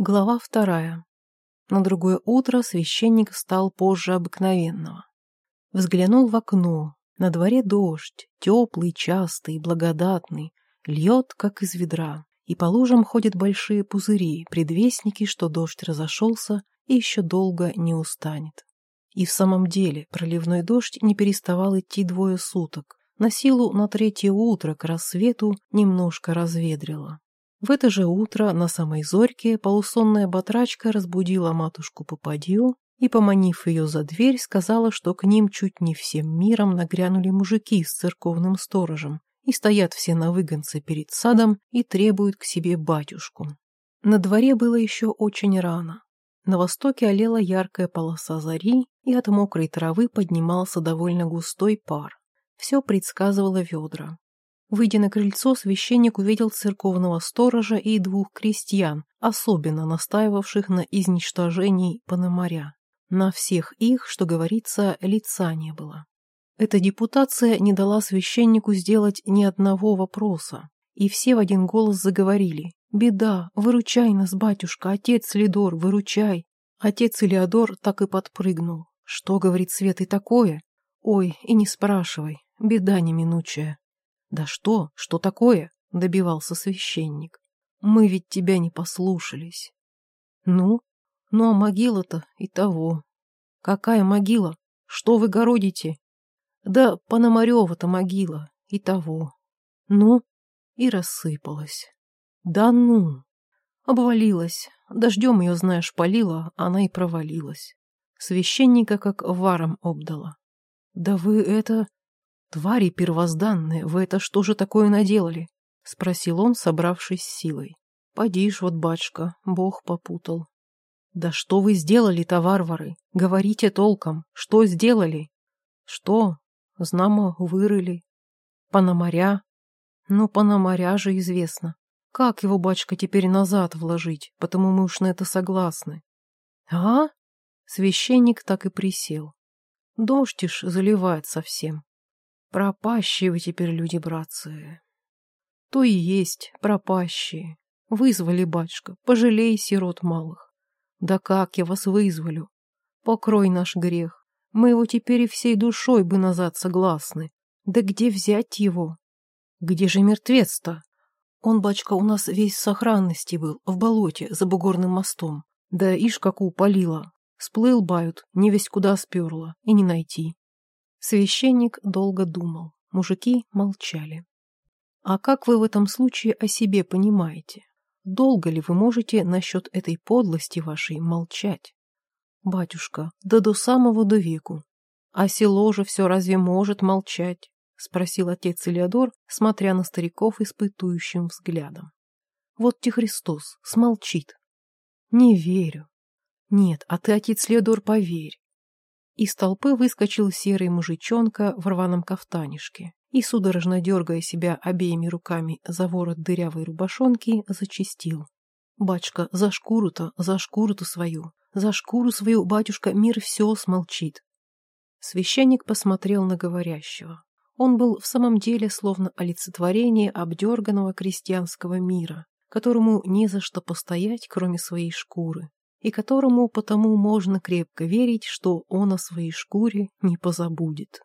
Глава вторая. На другое утро священник встал позже обыкновенного. Взглянул в окно. На дворе дождь, теплый, частый, благодатный, льет, как из ведра, и по лужам ходят большие пузыри, предвестники, что дождь разошелся и еще долго не устанет. И в самом деле проливной дождь не переставал идти двое суток. На силу на третье утро к рассвету немножко разведрило. В это же утро на самой зорьке полусонная батрачка разбудила матушку Попадью и, поманив ее за дверь, сказала, что к ним чуть не всем миром нагрянули мужики с церковным сторожем и стоят все на выгонце перед садом и требуют к себе батюшку. На дворе было еще очень рано. На востоке олела яркая полоса зари, и от мокрой травы поднимался довольно густой пар. Все предсказывало ведра. Выйдя на крыльцо, священник увидел церковного сторожа и двух крестьян, особенно настаивавших на изничтожении Пономаря. На всех их, что говорится, лица не было. Эта депутация не дала священнику сделать ни одного вопроса, и все в один голос заговорили. «Беда! Выручай нас, батюшка! Отец Лидор, выручай!» Отец Илеодор так и подпрыгнул. «Что, — говорит Свет, — и такое? Ой, и не спрашивай, беда неминучая!» «Да что? Что такое?» — добивался священник. «Мы ведь тебя не послушались». «Ну? Ну, а могила-то и того». «Какая могила? Что вы городите?» «Да Пономарева-то могила и того». «Ну?» И рассыпалась. «Да ну!» Обвалилась. Дождем ее, знаешь, полила, она и провалилась. Священника как варом обдала. «Да вы это...» «Твари первозданные, вы это что же такое наделали?» — спросил он, собравшись с силой. «Поди ж вот, батюшка, Бог попутал». «Да что вы сделали-то, варвары? Говорите толком. Что сделали?» «Что? Знамо вырыли. Пономаря? Ну, Пономаря же известно. Как его, батюшка, теперь назад вложить? Потому мы уж на это согласны». «А?» Священник так и присел. Дождь ж заливает совсем. Пропащие вы теперь люди, братцы. То и есть пропащие. Вызвали, батюшка, пожалей сирот малых. Да как я вас вызволю? Покрой наш грех. Мы его теперь и всей душой бы назад согласны. Да где взять его? Где же мертвец-то? Он, бачка, у нас весь в сохранности был, в болоте, за бугорным мостом. Да ишь, как упалила. Сплыл, бают, не весь куда сперла, и не найти. Священник долго думал, мужики молчали. А как вы в этом случае о себе понимаете? Долго ли вы можете насчет этой подлости вашей молчать? Батюшка, да до самого до веку. А село же все разве может молчать? Спросил отец Илеодор, смотря на стариков испытующим взглядом. Вот те Христос, смолчит. Не верю. Нет, а ты, отец Леодор, поверь. Из толпы выскочил серый мужичонка в рваном кафтанишке и, судорожно дергая себя обеими руками за ворот дырявой рубашонки, зачистил. «Бачка, за шкуру-то, за шкуру-то свою, за шкуру свою, батюшка, мир все смолчит». Священник посмотрел на говорящего. Он был в самом деле словно олицетворение обдерганного крестьянского мира, которому не за что постоять, кроме своей шкуры и которому потому можно крепко верить, что он о своей шкуре не позабудет.